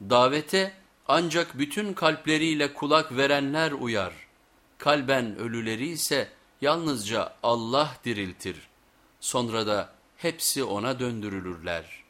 Davete ancak bütün kalpleriyle kulak verenler uyar. Kalben ölüleri ise yalnızca Allah diriltir. Sonra da hepsi ona döndürülürler.''